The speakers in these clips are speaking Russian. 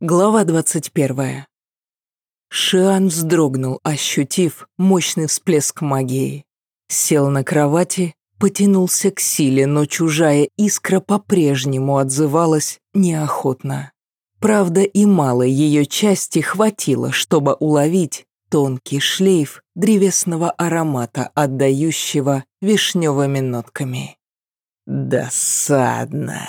Глава 21. Шиан вздрогнул, ощутив мощный всплеск магии. Сел на кровати, потянулся к силе, но чужая искра по-прежнему отзывалась неохотно. Правда, и малой ее части хватило, чтобы уловить тонкий шлейф древесного аромата, отдающего вишневыми нотками. «Досадно!»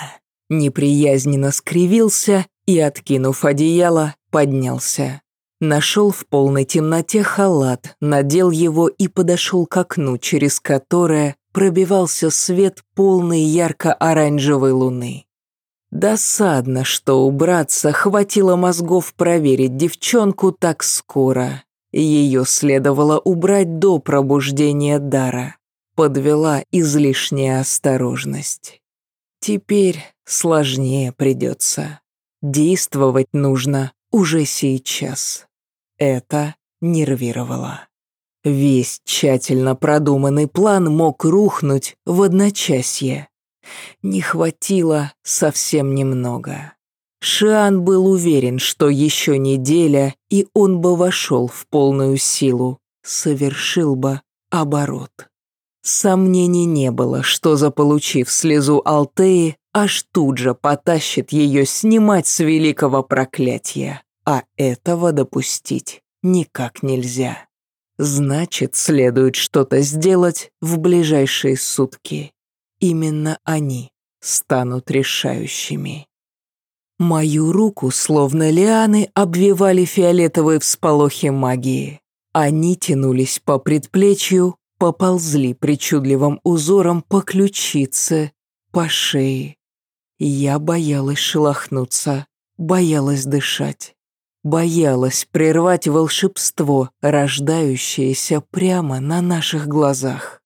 Неприязненно скривился и, откинув одеяло, поднялся. Нашел в полной темноте халат, надел его и подошел к окну, через которое пробивался свет полной ярко-оранжевой луны. Досадно, что убраться хватило мозгов проверить девчонку так скоро. Ее следовало убрать до пробуждения дара. Подвела излишняя осторожность. Теперь сложнее придется. Действовать нужно уже сейчас. Это нервировало. Весь тщательно продуманный план мог рухнуть в одночасье. Не хватило совсем немного. Шиан был уверен, что еще неделя, и он бы вошел в полную силу, совершил бы оборот. Сомнений не было, что, заполучив слезу Алтеи, аж тут же потащит ее снимать с великого проклятия, а этого допустить никак нельзя. Значит, следует что-то сделать в ближайшие сутки. Именно они станут решающими. Мою руку, словно лианы, обвивали фиолетовые всполохи магии. Они тянулись по предплечью, поползли причудливым узором по ключице, по шее. Я боялась шелохнуться, боялась дышать, боялась прервать волшебство, рождающееся прямо на наших глазах.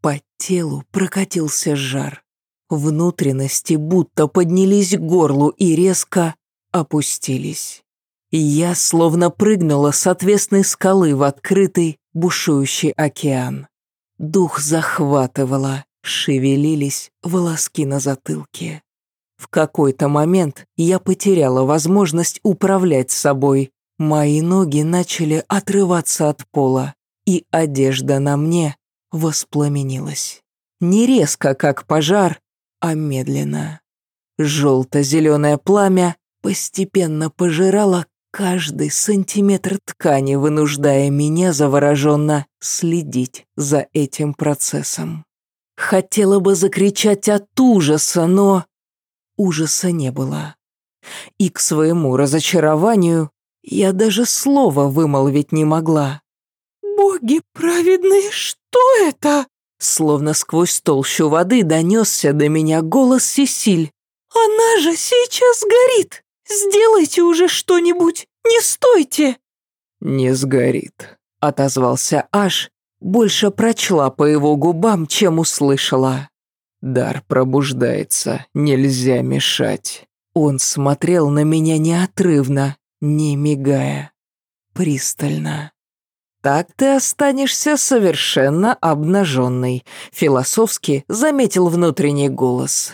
По телу прокатился жар. Внутренности будто поднялись к горлу и резко опустились. Я словно прыгнула с отвесной скалы в открытый, бушующий океан. Дух захватывало, шевелились волоски на затылке. В какой-то момент я потеряла возможность управлять собой. Мои ноги начали отрываться от пола, и одежда на мне воспламенилась. Не резко, как пожар, а медленно. Желто-зеленое пламя постепенно пожирало каждый сантиметр ткани, вынуждая меня завороженно следить за этим процессом. Хотела бы закричать от ужаса, но ужаса не было. И к своему разочарованию я даже слова вымолвить не могла. «Боги праведные, что это?» Словно сквозь толщу воды донесся до меня голос Сесиль. «Она же сейчас горит! Сделайте уже что-нибудь! Не стойте!» «Не сгорит», — отозвался Аш, больше прочла по его губам, чем услышала. Дар пробуждается, нельзя мешать. Он смотрел на меня неотрывно, не мигая, пристально. «Так ты останешься совершенно обнаженной», — философски заметил внутренний голос.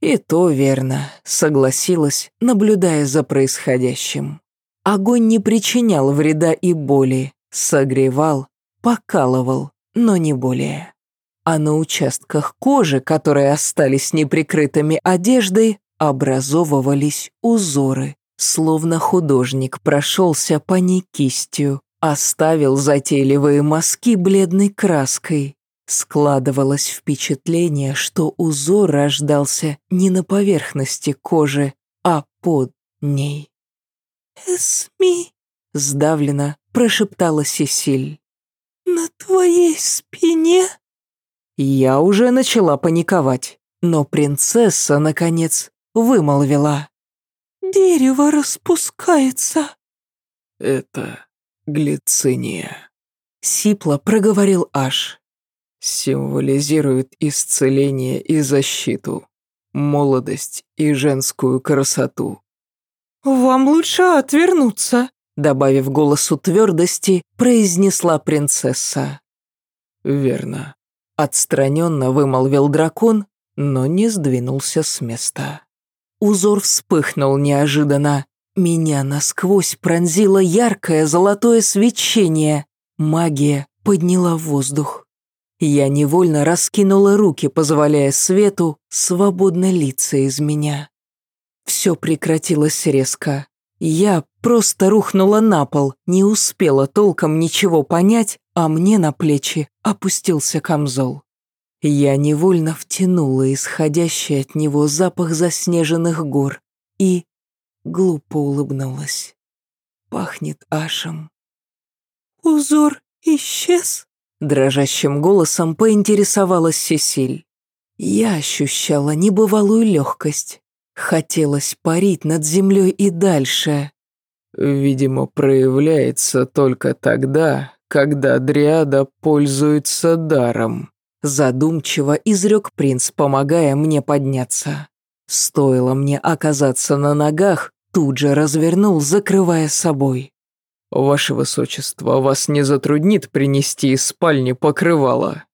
«И то верно», — согласилась, наблюдая за происходящим. Огонь не причинял вреда и боли, согревал, покалывал, но не более а на участках кожи, которые остались неприкрытыми одеждой, образовывались узоры, словно художник прошелся по ней кистью, оставил затейливые мазки бледной краской. Складывалось впечатление, что узор рождался не на поверхности кожи, а под ней. «Эсми», — сдавленно прошептала Сесиль, — «на твоей спине...» Я уже начала паниковать, но принцесса, наконец, вымолвила. «Дерево распускается». «Это глициния», — сипло проговорил Аш. «Символизирует исцеление и защиту, молодость и женскую красоту». «Вам лучше отвернуться», — добавив голосу твердости, произнесла принцесса. «Верно», Отстраненно вымолвил дракон, но не сдвинулся с места. Узор вспыхнул неожиданно, Меня насквозь пронзило яркое золотое свечение. Магия подняла воздух. Я невольно раскинула руки, позволяя свету свободно литься из меня. Все прекратилось резко. Я просто рухнула на пол, не успела толком ничего понять, а мне на плечи опустился камзол. Я невольно втянула исходящий от него запах заснеженных гор и глупо улыбнулась. Пахнет ашем. «Узор исчез?» Дрожащим голосом поинтересовалась Сесиль. Я ощущала небывалую легкость. Хотелось парить над землей и дальше. Видимо, проявляется только тогда, когда дриада пользуется даром. Задумчиво изрек принц, помогая мне подняться. Стоило мне оказаться на ногах, тут же развернул, закрывая собой. «Ваше высочество, вас не затруднит принести из спальни покрывало?»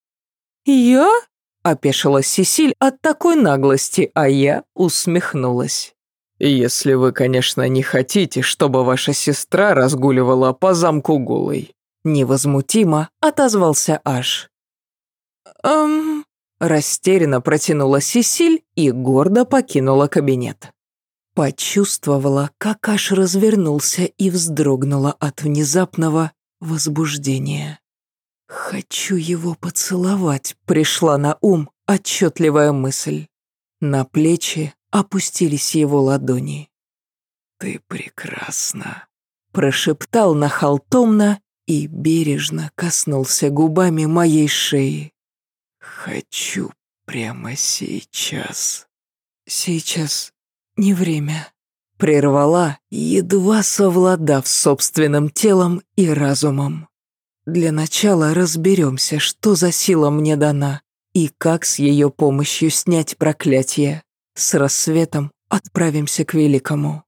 «Я?» – опешила Сесиль от такой наглости, а я усмехнулась. «Если вы, конечно, не хотите, чтобы ваша сестра разгуливала по замку голой». Невозмутимо отозвался Аш. «Эм...» Растерянно протянула Сесиль и гордо покинула кабинет. Почувствовала, как аж развернулся и вздрогнула от внезапного возбуждения. «Хочу его поцеловать», — пришла на ум отчетливая мысль. На плечи опустились его ладони. «Ты прекрасна», — прошептал нахал томно и бережно коснулся губами моей шеи. «Хочу прямо сейчас». «Сейчас не время», — прервала, едва совладав собственным телом и разумом. «Для начала разберемся, что за сила мне дана и как с ее помощью снять проклятие. С рассветом отправимся к Великому».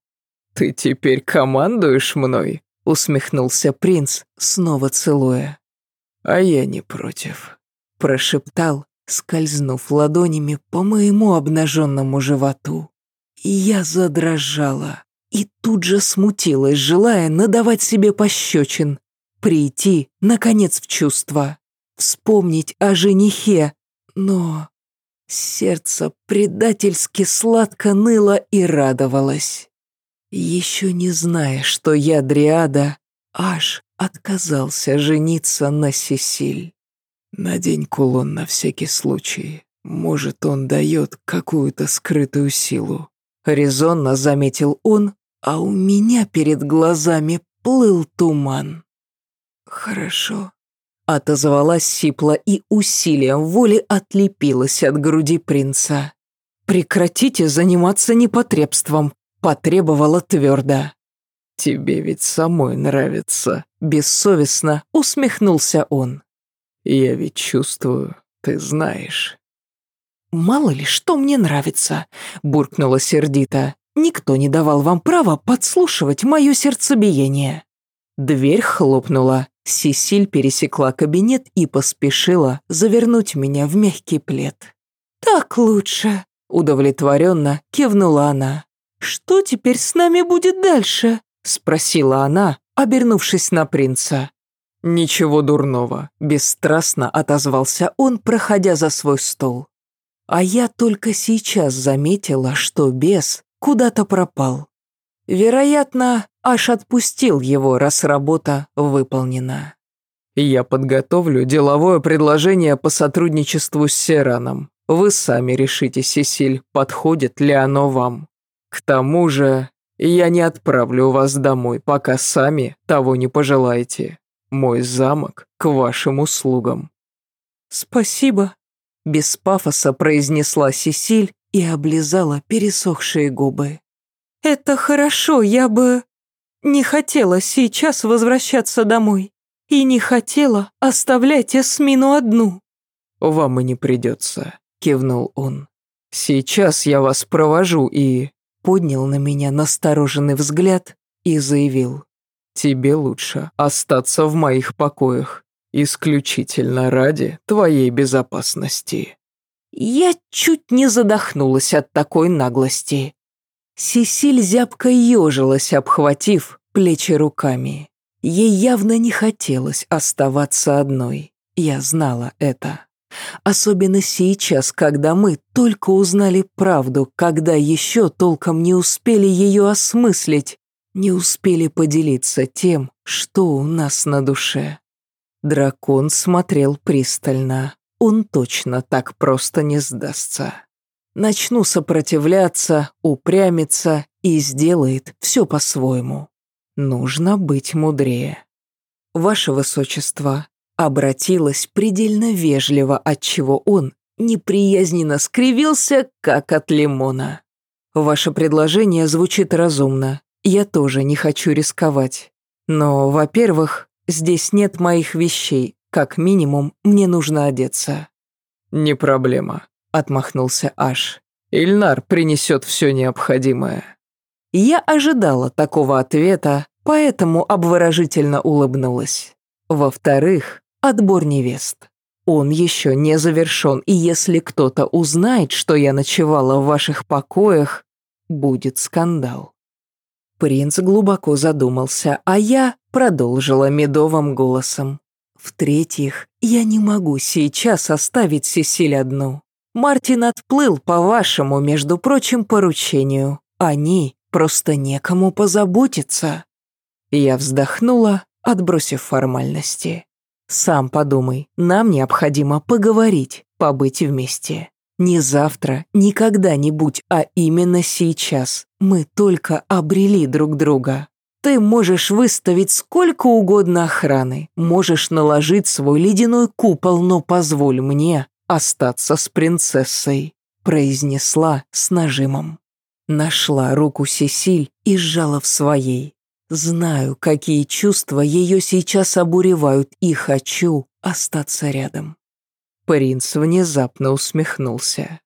«Ты теперь командуешь мной?» — усмехнулся принц, снова целуя. «А я не против», — прошептал, скользнув ладонями по моему обнаженному животу. Я задрожала и тут же смутилась, желая надавать себе пощечин, прийти, наконец, в чувство, вспомнить о женихе, но сердце предательски сладко ныло и радовалось. Еще не зная, что я дриада, аж отказался жениться на Сесиль. Надень кулон на всякий случай. Может, он дает какую-то скрытую силу. Резонно заметил он, а у меня перед глазами плыл туман. «Хорошо», — отозвалась Сипла и усилием воли отлепилась от груди принца. «Прекратите заниматься непотребством», — потребовала твердо. «Тебе ведь самой нравится», — бессовестно усмехнулся он. «Я ведь чувствую, ты знаешь». «Мало ли, что мне нравится», — буркнула сердито. «Никто не давал вам права подслушивать мое сердцебиение». Дверь хлопнула. Сесиль пересекла кабинет и поспешила завернуть меня в мягкий плед. «Так лучше», — удовлетворенно кивнула она. «Что теперь с нами будет дальше?» — спросила она, обернувшись на принца. «Ничего дурного», — бесстрастно отозвался он, проходя за свой стол. А я только сейчас заметила, что бес куда-то пропал. Вероятно, аж отпустил его, раз работа выполнена. Я подготовлю деловое предложение по сотрудничеству с Сераном. Вы сами решите, Сесиль, подходит ли оно вам. К тому же, я не отправлю вас домой, пока сами того не пожелаете. Мой замок к вашим услугам. Спасибо, без пафоса произнесла Сесиль и облизала пересохшие губы. «Это хорошо, я бы не хотела сейчас возвращаться домой и не хотела оставлять Эсмину одну». «Вам и не придется», — кивнул он. «Сейчас я вас провожу и...» Поднял на меня настороженный взгляд и заявил. «Тебе лучше остаться в моих покоях. Исключительно ради твоей безопасности». Я чуть не задохнулась от такой наглости. Сесиль зябко ежилась, обхватив плечи руками. Ей явно не хотелось оставаться одной. Я знала это. Особенно сейчас, когда мы только узнали правду, когда еще толком не успели ее осмыслить, не успели поделиться тем, что у нас на душе. Дракон смотрел пристально. Он точно так просто не сдастся. Начну сопротивляться, упрямиться и сделает все по-своему. Нужно быть мудрее. Ваше Высочество, обратилась предельно вежливо, отчего он неприязненно скривился, как от лимона. Ваше предложение звучит разумно. Я тоже не хочу рисковать. Но, во-первых, здесь нет моих вещей. Как минимум, мне нужно одеться. Не проблема, отмахнулся Аш. Ильнар принесет все необходимое. Я ожидала такого ответа, поэтому обворожительно улыбнулась. Во-вторых, отбор невест. Он еще не завершен, и если кто-то узнает, что я ночевала в ваших покоях, будет скандал. Принц глубоко задумался, а я продолжила медовым голосом. В-третьих, я не могу сейчас оставить Сесиль одну. Мартин отплыл по вашему, между прочим, поручению. Они просто некому позаботиться. Я вздохнула, отбросив формальности. Сам подумай, нам необходимо поговорить, побыть вместе. Не завтра, не когда-нибудь, а именно сейчас. Мы только обрели друг друга. Ты можешь выставить сколько угодно охраны, можешь наложить свой ледяной купол, но позволь мне остаться с принцессой», произнесла с нажимом. Нашла руку Сесиль и сжала в своей. Знаю, какие чувства ее сейчас обуревают, и хочу остаться рядом. Принц внезапно усмехнулся.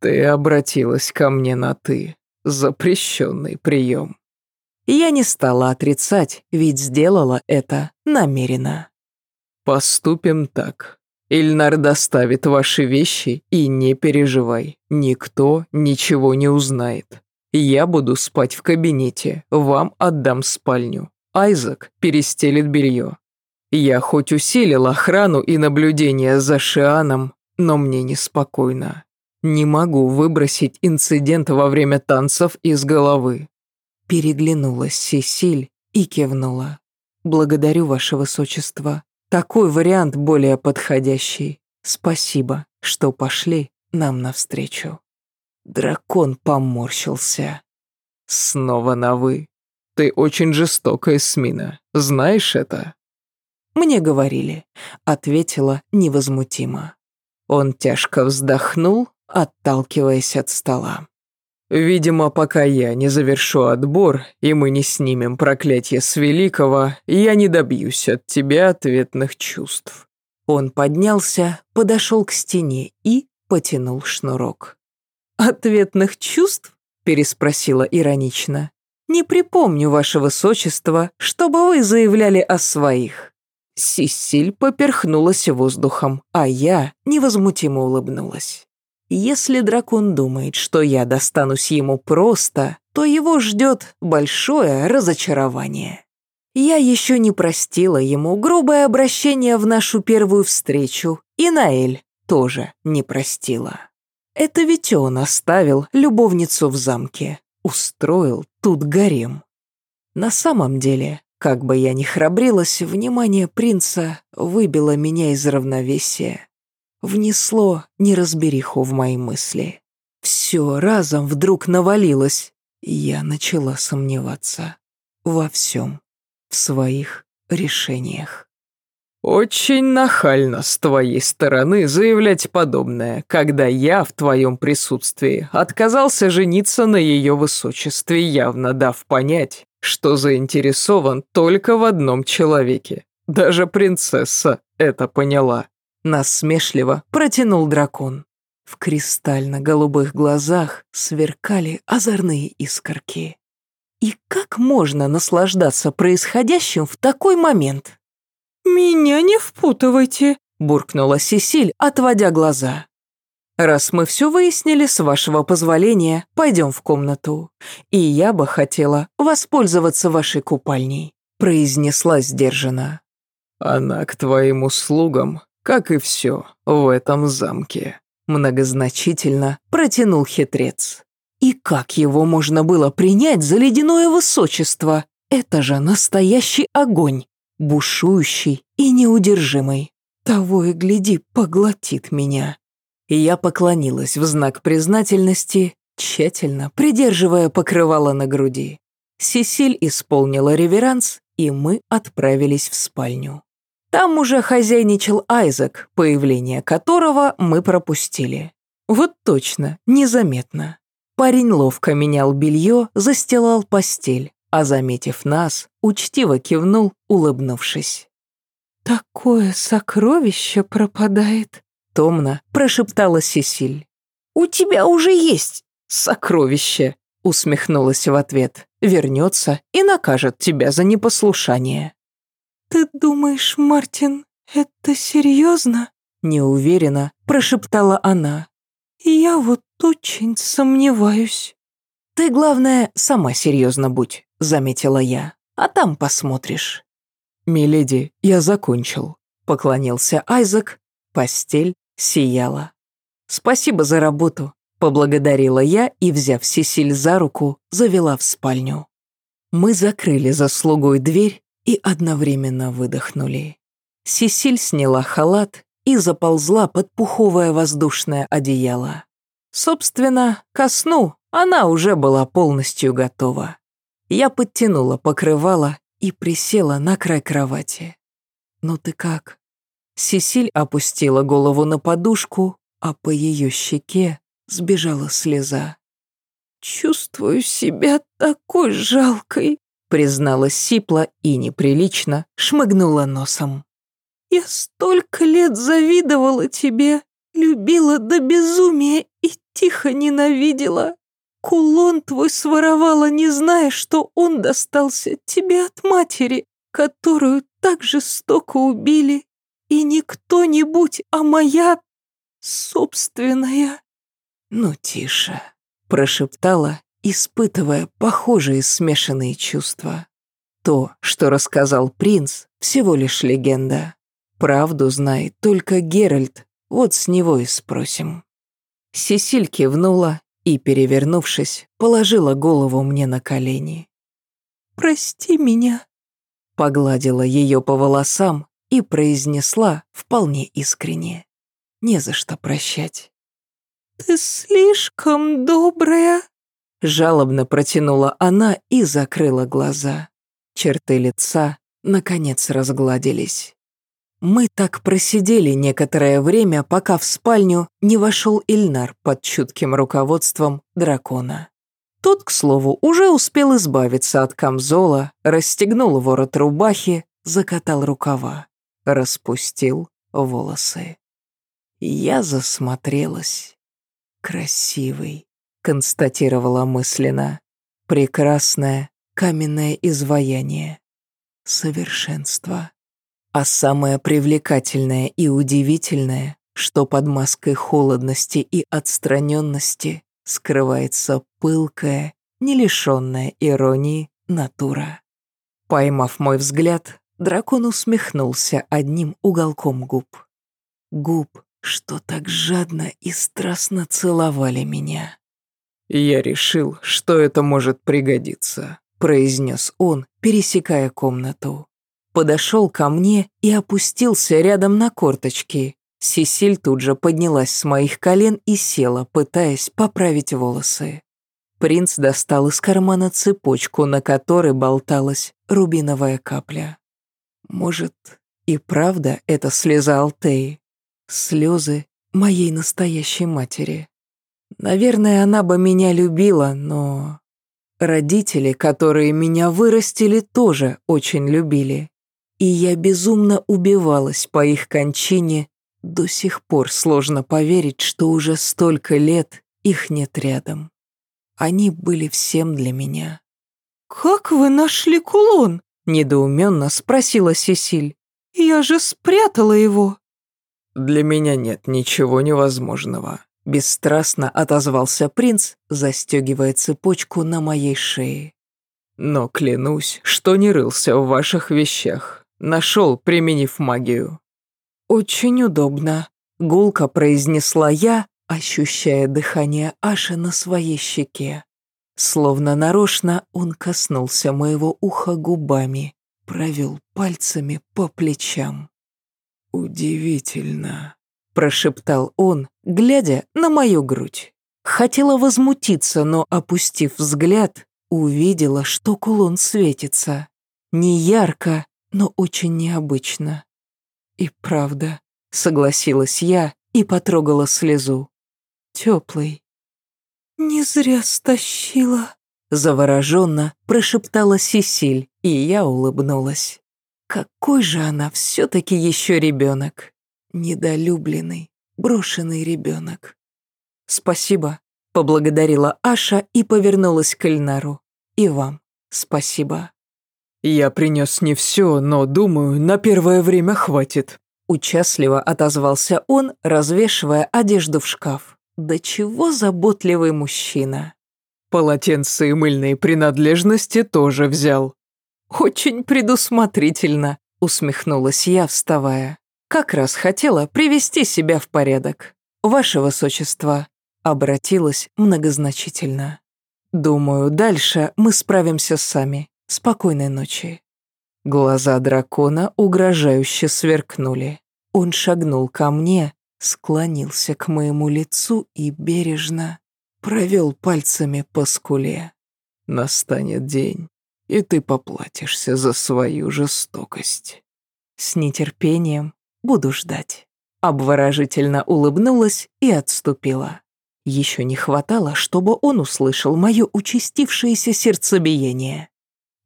«Ты обратилась ко мне на «ты». Запрещенный прием». Я не стала отрицать, ведь сделала это намеренно. «Поступим так. Ильнар доставит ваши вещи, и не переживай, никто ничего не узнает. Я буду спать в кабинете, вам отдам спальню. Айзек перестелит белье. Я хоть усилил охрану и наблюдение за Шианом, но мне неспокойно. Не могу выбросить инцидент во время танцев из головы. Переглянулась Сесиль и кивнула. «Благодарю, Ваше Высочество. Такой вариант более подходящий. Спасибо, что пошли нам навстречу». Дракон поморщился. «Снова на «вы». Ты очень жестокая, Смина. Знаешь это?» «Мне говорили», — ответила невозмутимо. Он тяжко вздохнул, отталкиваясь от стола. «Видимо, пока я не завершу отбор, и мы не снимем проклятие с Великого, я не добьюсь от тебя ответных чувств». Он поднялся, подошел к стене и потянул шнурок. «Ответных чувств?» – переспросила иронично. «Не припомню, ваше высочество, чтобы вы заявляли о своих». Сисиль поперхнулась воздухом, а я невозмутимо улыбнулась. Если дракон думает, что я достанусь ему просто, то его ждет большое разочарование. Я еще не простила ему грубое обращение в нашу первую встречу, и Наэль тоже не простила. Это ведь он оставил любовницу в замке, устроил тут гарем. На самом деле, как бы я ни храбрилась, внимание принца выбило меня из равновесия. Внесло неразбериху в мои мысли. Все разом вдруг навалилось, и я начала сомневаться. Во всем. В своих решениях. «Очень нахально с твоей стороны заявлять подобное, когда я в твоем присутствии отказался жениться на ее высочестве, явно дав понять, что заинтересован только в одном человеке. Даже принцесса это поняла». Насмешливо протянул дракон. В кристально-голубых глазах сверкали озорные искорки. И как можно наслаждаться происходящим в такой момент? «Меня не впутывайте», – буркнула Сесиль, отводя глаза. Раз мы все выяснили, с вашего позволения, пойдем в комнату. И я бы хотела воспользоваться вашей купальней», произнесла сдержанно. «Она к твоим услугам, как и все в этом замке», многозначительно протянул хитрец. И как его можно было принять за ледяное высочество? Это же настоящий огонь, бушующий и неудержимый. Того и гляди, поглотит меня. Я поклонилась в знак признательности, тщательно придерживая покрывало на груди. Сесиль исполнила реверанс, и мы отправились в спальню. Там уже хозяйничал Айзек, появление которого мы пропустили. Вот точно, незаметно. Парень ловко менял белье, застилал постель, а, заметив нас, учтиво кивнул, улыбнувшись. «Такое сокровище пропадает», — томно прошептала Сесиль. «У тебя уже есть сокровище», — усмехнулась в ответ. «Вернется и накажет тебя за непослушание». «Ты думаешь, Мартин, это серьезно?» Неуверенно прошептала она. «Я вот очень сомневаюсь». «Ты, главное, сама серьезно будь», — заметила я. «А там посмотришь». «Миледи, я закончил», — поклонился Айзек. Постель сияла. «Спасибо за работу», — поблагодарила я и, взяв Сесиль за руку, завела в спальню. Мы закрыли за слугой дверь и одновременно выдохнули. Сесиль сняла халат и заползла под пуховое воздушное одеяло. Собственно, ко сну она уже была полностью готова. Я подтянула покрывало и присела на край кровати. «Ну ты как?» Сесиль опустила голову на подушку, а по ее щеке сбежала слеза. «Чувствую себя такой жалкой», призналась Сипла и неприлично шмыгнула носом. «Я столько лет завидовала тебе, любила до безумия и тихо ненавидела. Кулон твой своровала, не зная, что он достался тебе от матери, которую так жестоко убили. И не кто-нибудь, а моя собственная». «Ну, тише», — прошептала, испытывая похожие смешанные чувства. То, что рассказал принц, всего лишь легенда. Правду знает только Геральт, вот с него и спросим. Сесиль кивнула и, перевернувшись, положила голову мне на колени. «Прости меня», — погладила ее по волосам и произнесла вполне искренне. «Не за что прощать». «Ты слишком добрая», — жалобно протянула она и закрыла глаза. Черты лица, наконец, разгладились. Мы так просидели некоторое время, пока в спальню не вошел Ильнар под чутким руководством дракона. Тот, к слову, уже успел избавиться от камзола, расстегнул ворот рубахи, закатал рукава, распустил волосы. Я засмотрелась. Красивый, констатировала мысленно. Прекрасное каменное изваяние. Совершенство. А самое привлекательное и удивительное, что под маской холодности и отстраненности скрывается пылкая, не лишенная иронии натура. Поймав мой взгляд, дракон усмехнулся одним уголком губ. Губ, что так жадно и страстно целовали меня. «Я решил, что это может пригодиться», — произнес он, пересекая комнату подошел ко мне и опустился рядом на корточки. Сесиль тут же поднялась с моих колен и села, пытаясь поправить волосы. Принц достал из кармана цепочку, на которой болталась рубиновая капля. Может, и правда это слеза Алтеи? Слезы моей настоящей матери. Наверное, она бы меня любила, но... Родители, которые меня вырастили, тоже очень любили и я безумно убивалась по их кончине, до сих пор сложно поверить, что уже столько лет их нет рядом. Они были всем для меня. «Как вы нашли кулон?» – недоуменно спросила Сесиль. «Я же спрятала его». «Для меня нет ничего невозможного», – Бесстрастно отозвался принц, застегивая цепочку на моей шее. Но клянусь, что не рылся в ваших вещах. Нашел, применив магию. Очень удобно, гулко произнесла я, ощущая дыхание Аши на своей щеке. Словно нарочно он коснулся моего уха губами, провел пальцами по плечам. «Удивительно», — прошептал он, глядя на мою грудь. Хотела возмутиться, но, опустив взгляд, увидела, что кулон светится. Не ярко, но очень необычно. И правда, согласилась я и потрогала слезу. Теплый. «Не зря стащила», — завороженно прошептала Сисиль, и я улыбнулась. Какой же она все-таки еще ребенок. Недолюбленный, брошенный ребенок. «Спасибо», — поблагодарила Аша и повернулась к Эльнару. «И вам спасибо». «Я принес не все, но, думаю, на первое время хватит», — участливо отозвался он, развешивая одежду в шкаф. Да чего заботливый мужчина. Полотенце и мыльные принадлежности тоже взял. Очень предусмотрительно, усмехнулась я, вставая. Как раз хотела привести себя в порядок. Ваше высочество, обратилась многозначительно. Думаю, дальше мы справимся сами. Спокойной ночи. Глаза дракона угрожающе сверкнули. Он шагнул ко мне, склонился к моему лицу и бережно провел пальцами по скуле. «Настанет день, и ты поплатишься за свою жестокость». «С нетерпением буду ждать». Обворожительно улыбнулась и отступила. Еще не хватало, чтобы он услышал мое участившееся сердцебиение.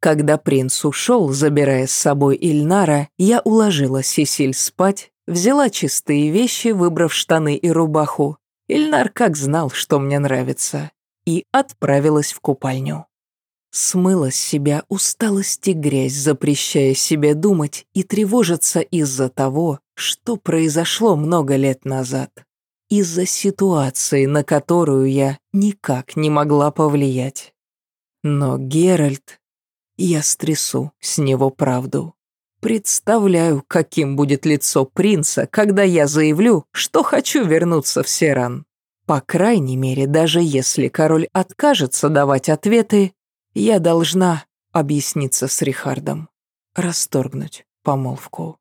Когда принц ушел, забирая с собой Ильнара, я уложила Сесиль спать, Взяла чистые вещи, выбрав штаны и рубаху. Ильнар как знал, что мне нравится. И отправилась в купальню. Смыла с себя усталость и грязь, запрещая себе думать и тревожиться из-за того, что произошло много лет назад. Из-за ситуации, на которую я никак не могла повлиять. Но Геральт... Я стрясу с него правду. Представляю, каким будет лицо принца, когда я заявлю, что хочу вернуться в Серан. По крайней мере, даже если король откажется давать ответы, я должна объясниться с Рихардом, расторгнуть помолвку.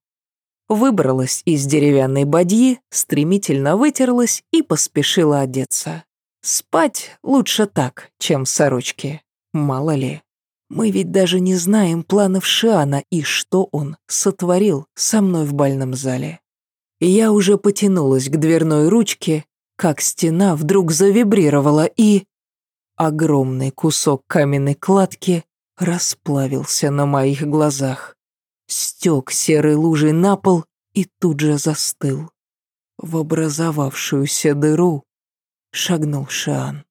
Выбралась из деревянной бадьи, стремительно вытерлась и поспешила одеться. Спать лучше так, чем в сорочке, мало ли. Мы ведь даже не знаем планов Шиана и что он сотворил со мной в бальном зале. Я уже потянулась к дверной ручке, как стена вдруг завибрировала и... Огромный кусок каменной кладки расплавился на моих глазах. Стек серой лужей на пол и тут же застыл. В образовавшуюся дыру шагнул Шиан.